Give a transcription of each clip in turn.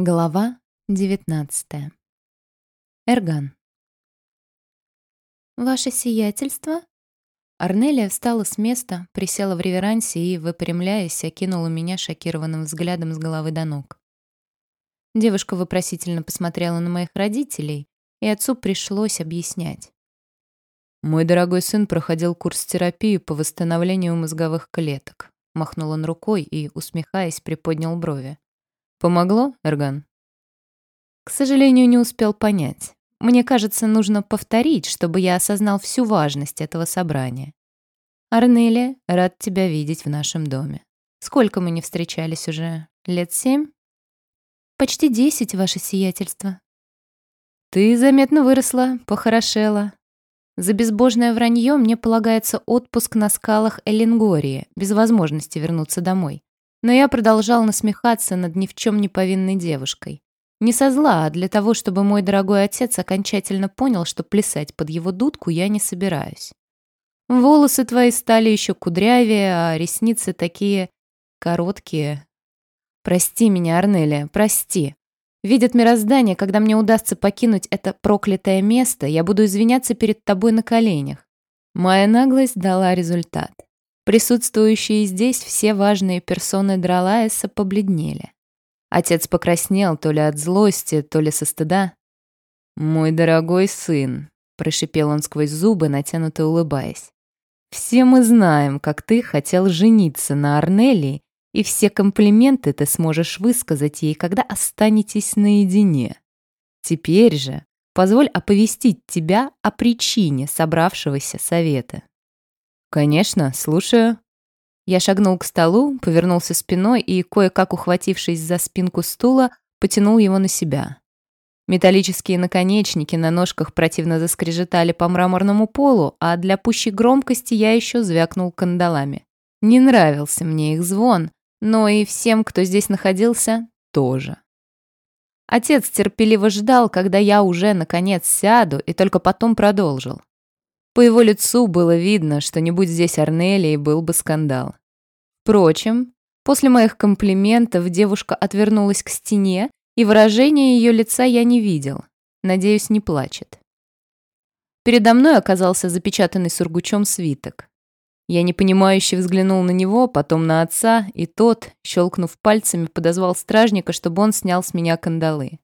Глава 19. Эрган. «Ваше сиятельство?» Арнелия встала с места, присела в реверансе и, выпрямляясь, окинула меня шокированным взглядом с головы до ног. Девушка вопросительно посмотрела на моих родителей, и отцу пришлось объяснять. «Мой дорогой сын проходил курс терапии по восстановлению мозговых клеток», махнул он рукой и, усмехаясь, приподнял брови. Помогло, Эрган? К сожалению, не успел понять. Мне кажется, нужно повторить, чтобы я осознал всю важность этого собрания. Арнелия, рад тебя видеть в нашем доме. Сколько мы не встречались уже? Лет семь? Почти десять, ваше сиятельство. Ты заметно выросла, похорошела. За безбожное вранье мне полагается отпуск на скалах Эллингории, без возможности вернуться домой. Но я продолжал насмехаться над ни в чем не повинной девушкой. Не со зла, а для того, чтобы мой дорогой отец окончательно понял, что плясать под его дудку я не собираюсь. Волосы твои стали еще кудрявее, а ресницы такие короткие. Прости меня, Арнелия, прости. Видят мироздание, когда мне удастся покинуть это проклятое место, я буду извиняться перед тобой на коленях. Моя наглость дала результат. Присутствующие здесь все важные персоны Дралаеса побледнели. Отец покраснел то ли от злости, то ли со стыда. «Мой дорогой сын», — прошипел он сквозь зубы, натянуто улыбаясь. «Все мы знаем, как ты хотел жениться на Арнелии, и все комплименты ты сможешь высказать ей, когда останетесь наедине. Теперь же позволь оповестить тебя о причине собравшегося совета». «Конечно, слушаю». Я шагнул к столу, повернулся спиной и, кое-как ухватившись за спинку стула, потянул его на себя. Металлические наконечники на ножках противно заскрежетали по мраморному полу, а для пущей громкости я еще звякнул кандалами. Не нравился мне их звон, но и всем, кто здесь находился, тоже. Отец терпеливо ждал, когда я уже, наконец, сяду, и только потом продолжил. По его лицу было видно, что не будь здесь Арнелии, был бы скандал. Впрочем, после моих комплиментов девушка отвернулась к стене, и выражения ее лица я не видел. Надеюсь, не плачет. Передо мной оказался запечатанный сургучом свиток. Я непонимающе взглянул на него, потом на отца, и тот, щелкнув пальцами, подозвал стражника, чтобы он снял с меня кандалы.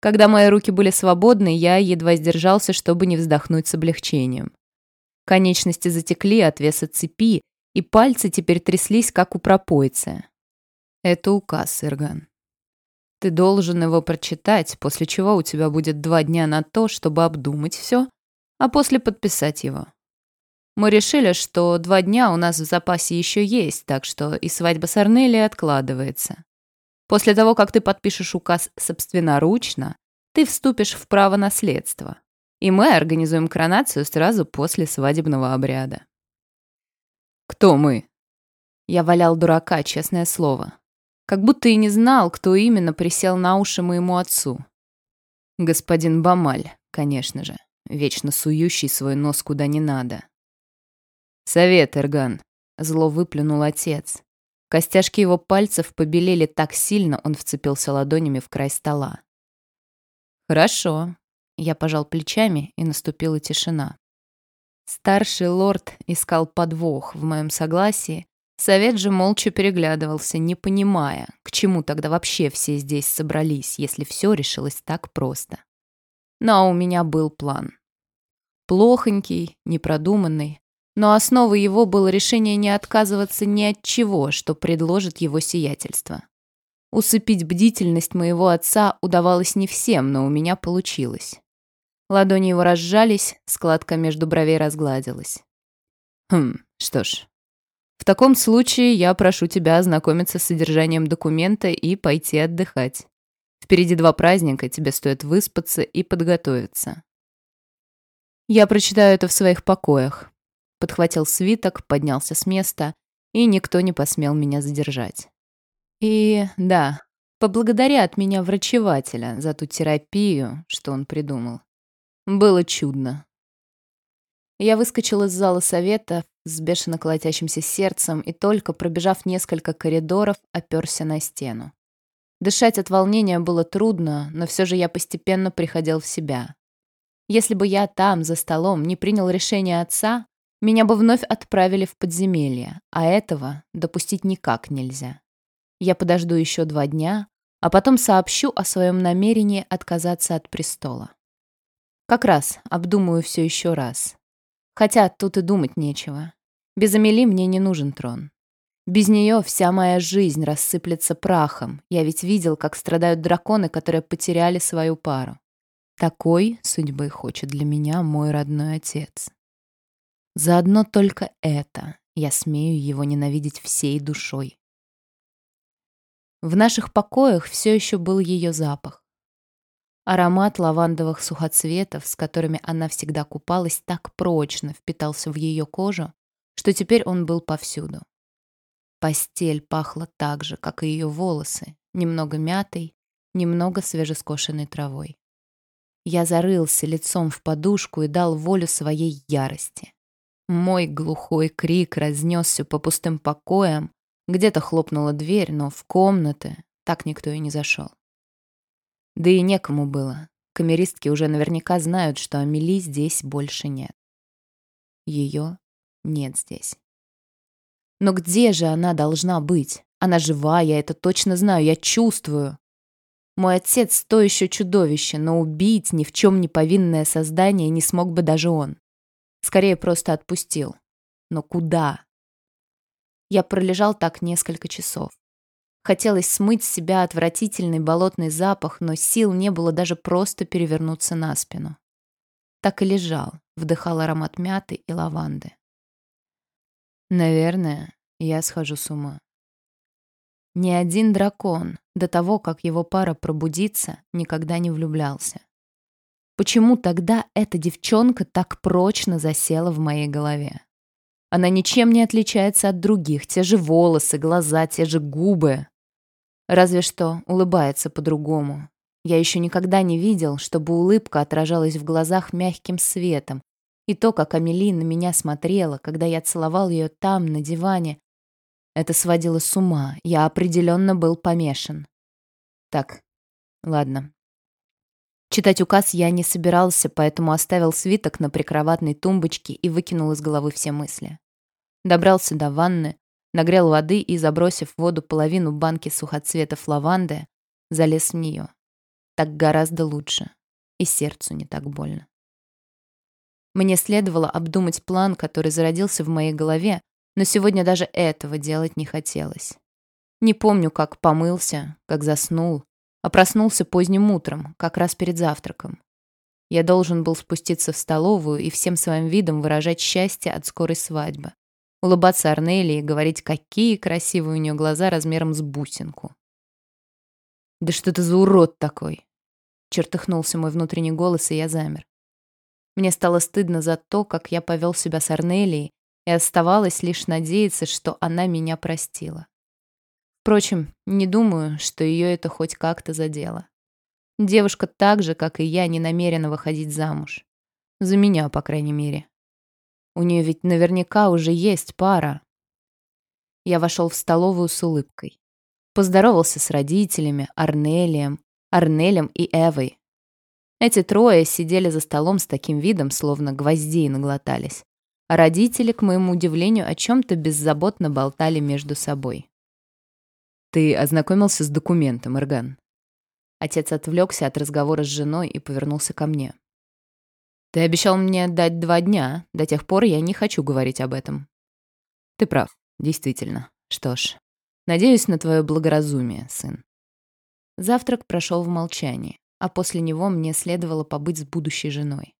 Когда мои руки были свободны, я едва сдержался, чтобы не вздохнуть с облегчением. Конечности затекли от веса цепи, и пальцы теперь тряслись, как у пропойца. Это указ, Ирган. Ты должен его прочитать, после чего у тебя будет два дня на то, чтобы обдумать все, а после подписать его. Мы решили, что два дня у нас в запасе еще есть, так что и свадьба с Арнелией откладывается. После того, как ты подпишешь указ собственноручно, ты вступишь в право наследства. И мы организуем коронацию сразу после свадебного обряда. Кто мы? Я валял дурака, честное слово. Как будто и не знал, кто именно присел на уши моему отцу. Господин Бамаль, конечно же, вечно сующий свой нос куда не надо. Совет, Эрган. Зло выплюнул отец. Костяшки его пальцев побелели так сильно, он вцепился ладонями в край стола. «Хорошо». Я пожал плечами, и наступила тишина. Старший лорд искал подвох в моем согласии, совет же молча переглядывался, не понимая, к чему тогда вообще все здесь собрались, если все решилось так просто. Но у меня был план. Плохонький, непродуманный, но основой его было решение не отказываться ни от чего, что предложит его сиятельство. Усыпить бдительность моего отца удавалось не всем, но у меня получилось. Ладони его разжались, складка между бровей разгладилась. «Хм, что ж, в таком случае я прошу тебя ознакомиться с содержанием документа и пойти отдыхать. Впереди два праздника, тебе стоит выспаться и подготовиться». «Я прочитаю это в своих покоях», подхватил свиток, поднялся с места, и никто не посмел меня задержать. И да, поблагодаря от меня врачевателя за ту терапию, что он придумал. Было чудно. Я выскочил из зала совета с бешено колотящимся сердцем и только пробежав несколько коридоров, оперся на стену. Дышать от волнения было трудно, но все же я постепенно приходил в себя. Если бы я там, за столом, не принял решение отца, меня бы вновь отправили в подземелье, а этого допустить никак нельзя. Я подожду еще два дня, а потом сообщу о своем намерении отказаться от престола. Как раз обдумаю все еще раз. Хотя тут и думать нечего. Без Амели мне не нужен трон. Без нее вся моя жизнь рассыплется прахом. Я ведь видел, как страдают драконы, которые потеряли свою пару. Такой судьбы хочет для меня мой родной отец. Заодно только это я смею его ненавидеть всей душой. В наших покоях все еще был ее запах. Аромат лавандовых сухоцветов, с которыми она всегда купалась, так прочно впитался в ее кожу, что теперь он был повсюду. Постель пахла так же, как и ее волосы, немного мятой, немного свежескошенной травой. Я зарылся лицом в подушку и дал волю своей ярости. Мой глухой крик разнесся по пустым покоям, где-то хлопнула дверь, но в комнаты так никто и не зашел. Да и некому было. Камеристки уже наверняка знают, что Амели здесь больше нет. Ее нет здесь. Но где же она должна быть? Она жива, я это точно знаю, я чувствую. Мой отец то еще чудовище, но убить ни в чем не повинное создание не смог бы даже он. Скорее, просто отпустил. Но куда? Я пролежал так несколько часов. Хотелось смыть с себя отвратительный болотный запах, но сил не было даже просто перевернуться на спину. Так и лежал, вдыхал аромат мяты и лаванды. Наверное, я схожу с ума. Ни один дракон до того, как его пара пробудится, никогда не влюблялся. Почему тогда эта девчонка так прочно засела в моей голове? Она ничем не отличается от других, те же волосы, глаза, те же губы. Разве что улыбается по-другому. Я еще никогда не видел, чтобы улыбка отражалась в глазах мягким светом, и то, как Амели на меня смотрела, когда я целовал ее там, на диване, это сводило с ума. Я определенно был помешан. Так, ладно. Читать указ я не собирался, поэтому оставил свиток на прикроватной тумбочке и выкинул из головы все мысли. Добрался до ванны, нагрел воды и, забросив в воду половину банки сухоцветов лаванды, залез в нее. Так гораздо лучше. И сердцу не так больно. Мне следовало обдумать план, который зародился в моей голове, но сегодня даже этого делать не хотелось. Не помню, как помылся, как заснул, а проснулся поздним утром, как раз перед завтраком. Я должен был спуститься в столовую и всем своим видом выражать счастье от скорой свадьбы. Улыбаться Арнелли и говорить, какие красивые у нее глаза размером с бусинку. «Да что ты за урод такой?» Чертыхнулся мой внутренний голос, и я замер. Мне стало стыдно за то, как я повел себя с Арнелией, и оставалось лишь надеяться, что она меня простила. Впрочем, не думаю, что ее это хоть как-то задело. Девушка так же, как и я, не намерена выходить замуж. За меня, по крайней мере. У нее ведь наверняка уже есть пара. Я вошел в столовую с улыбкой. Поздоровался с родителями, Арнелием, Арнелем и Эвой, эти трое сидели за столом с таким видом, словно гвоздей наглотались. А родители, к моему удивлению, о чем-то беззаботно болтали между собой. «Ты ознакомился с документом, Эрган?» Отец отвлекся от разговора с женой и повернулся ко мне. «Ты обещал мне дать два дня. До тех пор я не хочу говорить об этом». «Ты прав, действительно. Что ж, надеюсь на твое благоразумие, сын». Завтрак прошел в молчании а после него мне следовало побыть с будущей женой.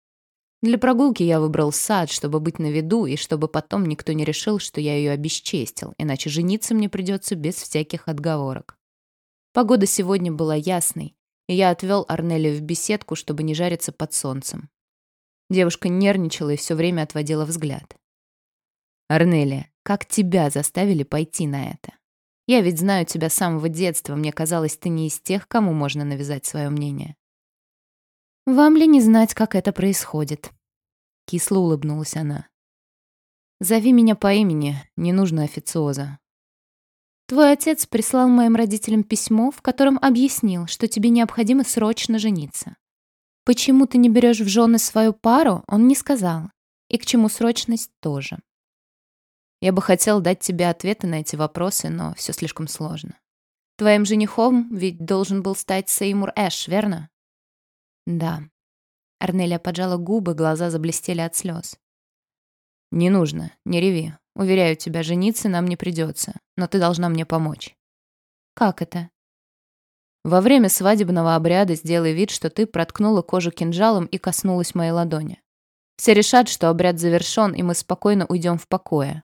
Для прогулки я выбрал сад, чтобы быть на виду и чтобы потом никто не решил, что я ее обесчестил, иначе жениться мне придется без всяких отговорок. Погода сегодня была ясной, и я отвел Арнелию в беседку, чтобы не жариться под солнцем. Девушка нервничала и все время отводила взгляд. «Арнелия, как тебя заставили пойти на это?» Я ведь знаю тебя с самого детства. Мне казалось, ты не из тех, кому можно навязать свое мнение. Вам ли не знать, как это происходит? Кисло улыбнулась она. Зови меня по имени, не нужно официоза. Твой отец прислал моим родителям письмо, в котором объяснил, что тебе необходимо срочно жениться. Почему ты не берешь в жены свою пару, он не сказал. И к чему срочность тоже. Я бы хотел дать тебе ответы на эти вопросы, но все слишком сложно. Твоим женихом ведь должен был стать Сеймур Эш, верно? Да. Арнелия поджала губы, глаза заблестели от слез. Не нужно, не реви. Уверяю тебя, жениться нам не придется, но ты должна мне помочь. Как это? Во время свадебного обряда сделай вид, что ты проткнула кожу кинжалом и коснулась моей ладони. Все решат, что обряд завершен, и мы спокойно уйдем в покое.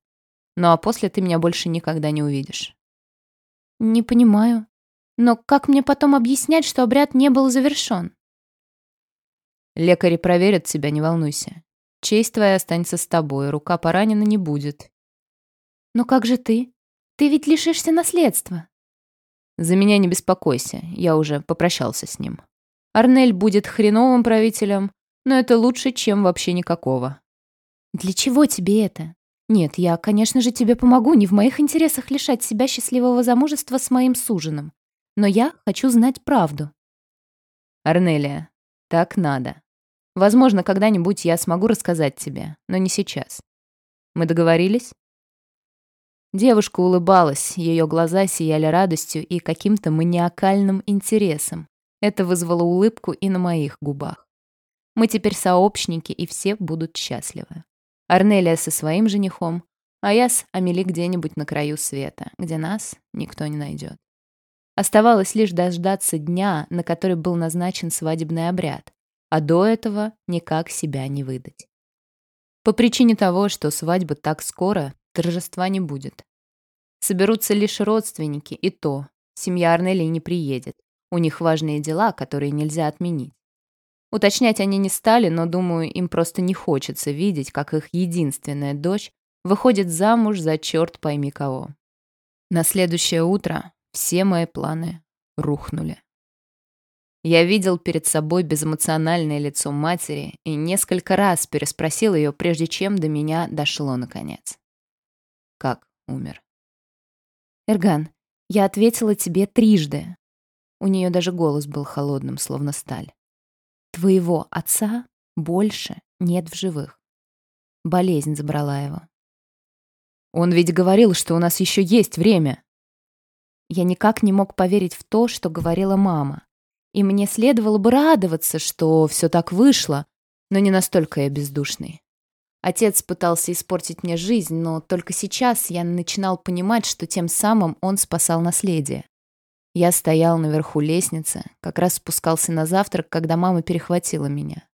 Ну а после ты меня больше никогда не увидишь. Не понимаю. Но как мне потом объяснять, что обряд не был завершен? Лекари проверят тебя, не волнуйся. Честь твоя останется с тобой, рука поранена не будет. Но как же ты? Ты ведь лишишься наследства. За меня не беспокойся, я уже попрощался с ним. Арнель будет хреновым правителем, но это лучше, чем вообще никакого. Для чего тебе это? Нет, я, конечно же, тебе помогу, не в моих интересах лишать себя счастливого замужества с моим суженым. Но я хочу знать правду. Арнелия, так надо. Возможно, когда-нибудь я смогу рассказать тебе, но не сейчас. Мы договорились? Девушка улыбалась, ее глаза сияли радостью и каким-то маниакальным интересом. Это вызвало улыбку и на моих губах. Мы теперь сообщники, и все будут счастливы. Арнелия со своим женихом, а я с Амели где-нибудь на краю света, где нас никто не найдет. Оставалось лишь дождаться дня, на который был назначен свадебный обряд, а до этого никак себя не выдать. По причине того, что свадьба так скоро, торжества не будет. Соберутся лишь родственники, и то семья Арнелии не приедет. У них важные дела, которые нельзя отменить. Уточнять они не стали, но, думаю, им просто не хочется видеть, как их единственная дочь выходит замуж за черт пойми кого. На следующее утро все мои планы рухнули. Я видел перед собой безэмоциональное лицо матери и несколько раз переспросил ее, прежде чем до меня дошло наконец. Как умер? Эрган, я ответила тебе трижды. У нее даже голос был холодным, словно сталь. Твоего отца больше нет в живых. Болезнь забрала его. Он ведь говорил, что у нас еще есть время. Я никак не мог поверить в то, что говорила мама. И мне следовало бы радоваться, что все так вышло, но не настолько я бездушный. Отец пытался испортить мне жизнь, но только сейчас я начинал понимать, что тем самым он спасал наследие. Я стоял наверху лестницы, как раз спускался на завтрак, когда мама перехватила меня.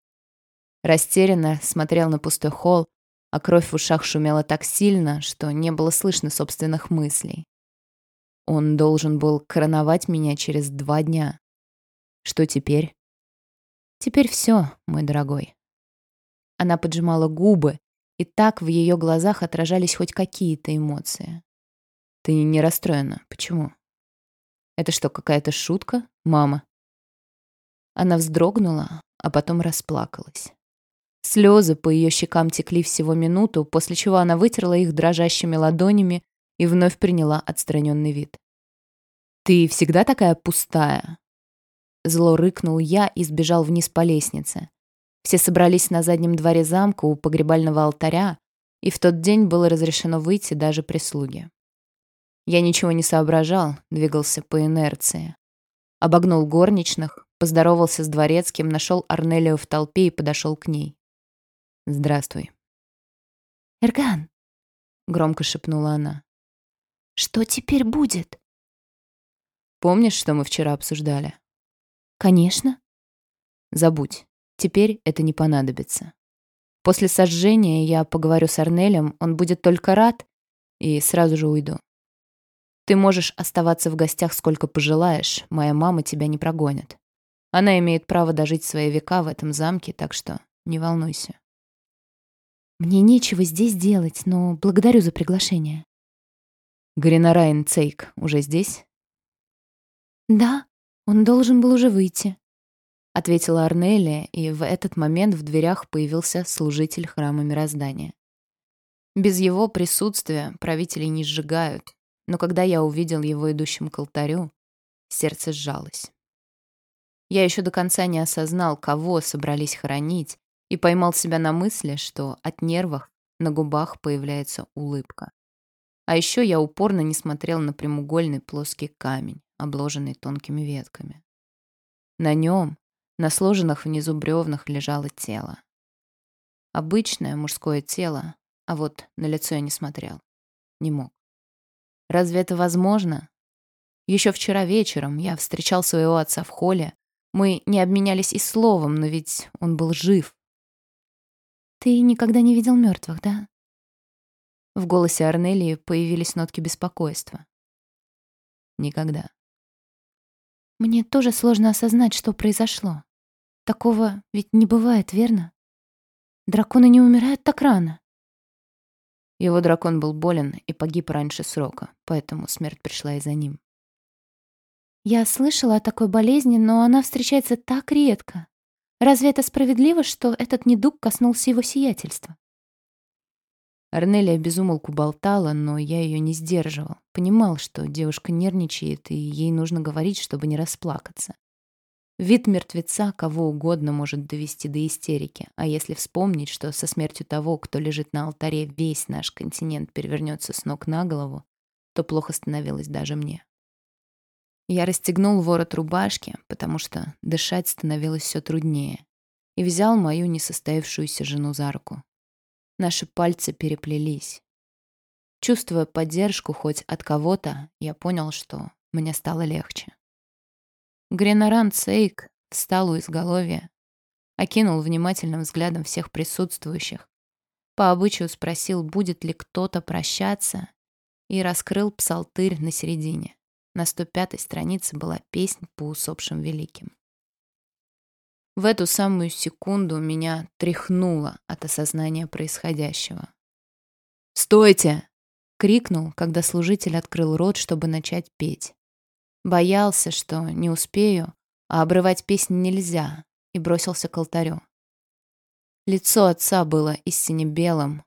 Растерянно смотрел на пустой холл, а кровь в ушах шумела так сильно, что не было слышно собственных мыслей. Он должен был короновать меня через два дня. Что теперь? Теперь все, мой дорогой. Она поджимала губы, и так в ее глазах отражались хоть какие-то эмоции. Ты не расстроена. Почему? Это что, какая-то шутка, мама? Она вздрогнула, а потом расплакалась. Слезы по ее щекам текли всего минуту, после чего она вытерла их дрожащими ладонями и вновь приняла отстраненный вид. «Ты всегда такая пустая?» Зло рыкнул я и сбежал вниз по лестнице. Все собрались на заднем дворе замка у погребального алтаря, и в тот день было разрешено выйти даже прислуге. Я ничего не соображал, двигался по инерции. Обогнул горничных, поздоровался с дворецким, нашел Арнелию в толпе и подошел к ней. «Здравствуй». «Эрган», — громко шепнула она, — «что теперь будет?» «Помнишь, что мы вчера обсуждали?» «Конечно». «Забудь. Теперь это не понадобится. После сожжения я поговорю с Арнелем, он будет только рад, и сразу же уйду. Ты можешь оставаться в гостях сколько пожелаешь, моя мама тебя не прогонит. Она имеет право дожить свои века в этом замке, так что не волнуйся. Мне нечего здесь делать, но благодарю за приглашение. Гринарайн Цейк уже здесь? Да, он должен был уже выйти ответила Арнелия, и в этот момент в дверях появился служитель храма мироздания. Без его присутствия правителей не сжигают, но когда я увидел его идущим к алтарю, сердце сжалось. Я еще до конца не осознал, кого собрались хоронить, и поймал себя на мысли, что от нервов на губах появляется улыбка. А еще я упорно не смотрел на прямоугольный плоский камень, обложенный тонкими ветками. На нем, на сложенных внизу бревнах, лежало тело. Обычное мужское тело, а вот на лицо я не смотрел. Не мог. Разве это возможно? Еще вчера вечером я встречал своего отца в холле. Мы не обменялись и словом, но ведь он был жив. «Ты никогда не видел мертвых, да?» В голосе Арнелии появились нотки беспокойства. «Никогда». «Мне тоже сложно осознать, что произошло. Такого ведь не бывает, верно? Драконы не умирают так рано». Его дракон был болен и погиб раньше срока, поэтому смерть пришла и за ним. Я слышала о такой болезни, но она встречается так редко. Разве это справедливо, что этот недуг коснулся его сиятельства? Арнелия безумолку болтала, но я ее не сдерживал. Понимал, что девушка нервничает, и ей нужно говорить, чтобы не расплакаться. Вид мертвеца кого угодно может довести до истерики, а если вспомнить, что со смертью того, кто лежит на алтаре, весь наш континент перевернется с ног на голову, то плохо становилось даже мне. Я расстегнул ворот рубашки, потому что дышать становилось все труднее, и взял мою несостоявшуюся жену за руку. Наши пальцы переплелись. Чувствуя поддержку хоть от кого-то, я понял, что мне стало легче. Гренаран Сейк встал у изголовья, окинул внимательным взглядом всех присутствующих, по обычаю спросил, будет ли кто-то прощаться, и раскрыл псалтырь на середине. На 105-й странице была песнь по усопшим великим. В эту самую секунду меня тряхнуло от осознания происходящего. «Стойте!» — крикнул, когда служитель открыл рот, чтобы начать петь. Боялся, что не успею, а обрывать песнь нельзя, и бросился к алтарю. Лицо отца было истинно белым,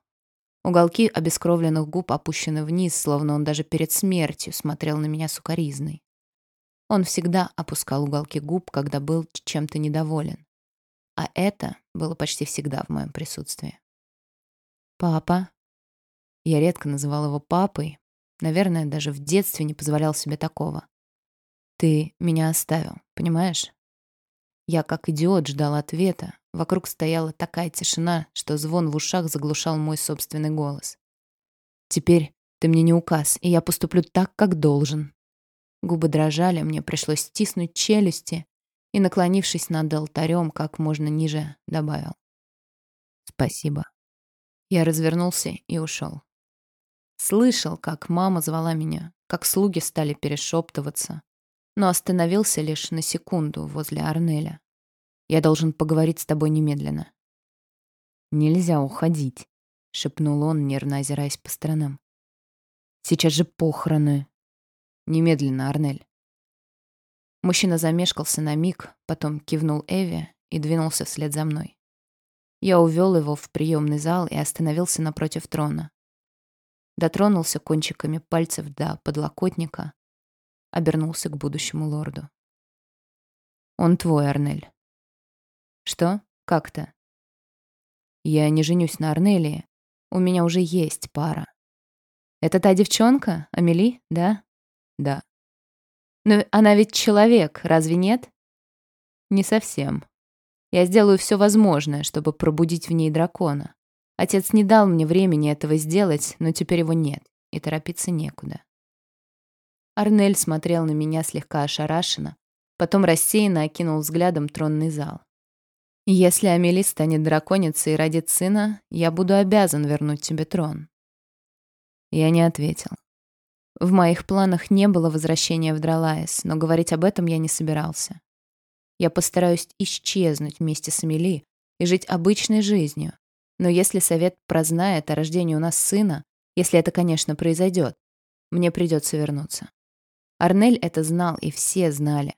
Уголки обескровленных губ опущены вниз, словно он даже перед смертью смотрел на меня сукоризной. Он всегда опускал уголки губ, когда был чем-то недоволен. А это было почти всегда в моем присутствии. «Папа». Я редко называл его папой. Наверное, даже в детстве не позволял себе такого. «Ты меня оставил, понимаешь?» Я, как идиот, ждал ответа. Вокруг стояла такая тишина, что звон в ушах заглушал мой собственный голос. «Теперь ты мне не указ, и я поступлю так, как должен». Губы дрожали, мне пришлось стиснуть челюсти и, наклонившись над алтарем, как можно ниже, добавил. «Спасибо». Я развернулся и ушел. Слышал, как мама звала меня, как слуги стали перешептываться, но остановился лишь на секунду возле Арнеля. «Я должен поговорить с тобой немедленно». «Нельзя уходить», — шепнул он, нервно озираясь по сторонам. «Сейчас же похороны». «Немедленно, Арнель». Мужчина замешкался на миг, потом кивнул Эви и двинулся вслед за мной. Я увел его в приемный зал и остановился напротив трона. Дотронулся кончиками пальцев до подлокотника, обернулся к будущему лорду. «Он твой, Арнель». «Что? Как-то?» «Я не женюсь на Арнелии. У меня уже есть пара». «Это та девчонка, Амели, да?» «Да». «Но она ведь человек, разве нет?» «Не совсем. Я сделаю все возможное, чтобы пробудить в ней дракона. Отец не дал мне времени этого сделать, но теперь его нет, и торопиться некуда». Арнель смотрел на меня слегка ошарашенно, потом рассеянно окинул взглядом тронный зал. «Если Амели станет драконицей и родит сына, я буду обязан вернуть тебе трон». Я не ответил. В моих планах не было возвращения в Дралаес, но говорить об этом я не собирался. Я постараюсь исчезнуть вместе с Амели и жить обычной жизнью. Но если совет прознает о рождении у нас сына, если это, конечно, произойдет, мне придется вернуться. Арнель это знал, и все знали.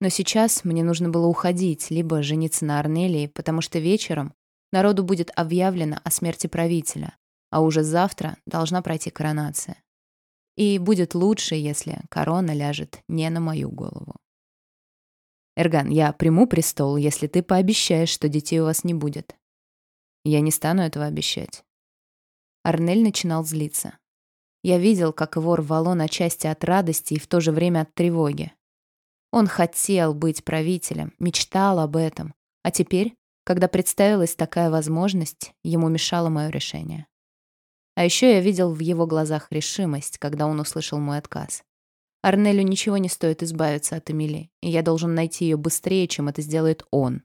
Но сейчас мне нужно было уходить, либо жениться на Арнелии, потому что вечером народу будет объявлено о смерти правителя, а уже завтра должна пройти коронация. И будет лучше, если корона ляжет не на мою голову. Эрган, я приму престол, если ты пообещаешь, что детей у вас не будет. Я не стану этого обещать. Арнель начинал злиться. Я видел, как его рвало на части от радости и в то же время от тревоги. Он хотел быть правителем, мечтал об этом. А теперь, когда представилась такая возможность, ему мешало мое решение. А еще я видел в его глазах решимость, когда он услышал мой отказ. Арнелю ничего не стоит избавиться от Эмили, и я должен найти ее быстрее, чем это сделает он.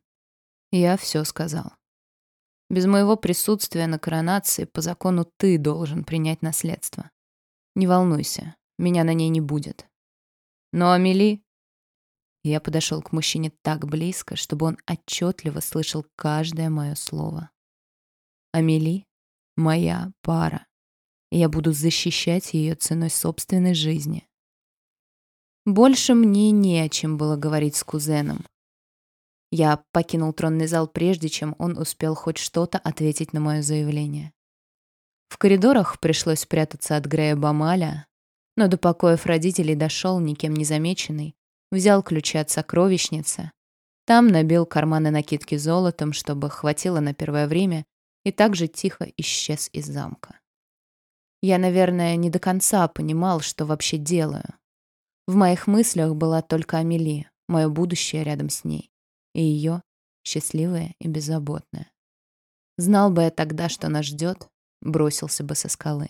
Я все сказал. Без моего присутствия на коронации по закону ты должен принять наследство. Не волнуйся, меня на ней не будет. Но Амели... Я подошел к мужчине так близко, чтобы он отчетливо слышал каждое мое слово. Амели — моя пара, я буду защищать ее ценой собственной жизни. Больше мне не о чем было говорить с кузеном. Я покинул тронный зал прежде, чем он успел хоть что-то ответить на мое заявление. В коридорах пришлось прятаться от Грея Бамаля, но до покоев родителей дошел, никем не замеченный, взял ключи от сокровищницы, там набил карманы накидки золотом, чтобы хватило на первое время, и также тихо исчез из замка. Я, наверное, не до конца понимал, что вообще делаю. В моих мыслях была только Амели, мое будущее рядом с ней и ее счастливая и беззаботная. Знал бы я тогда, что нас ждет, бросился бы со скалы.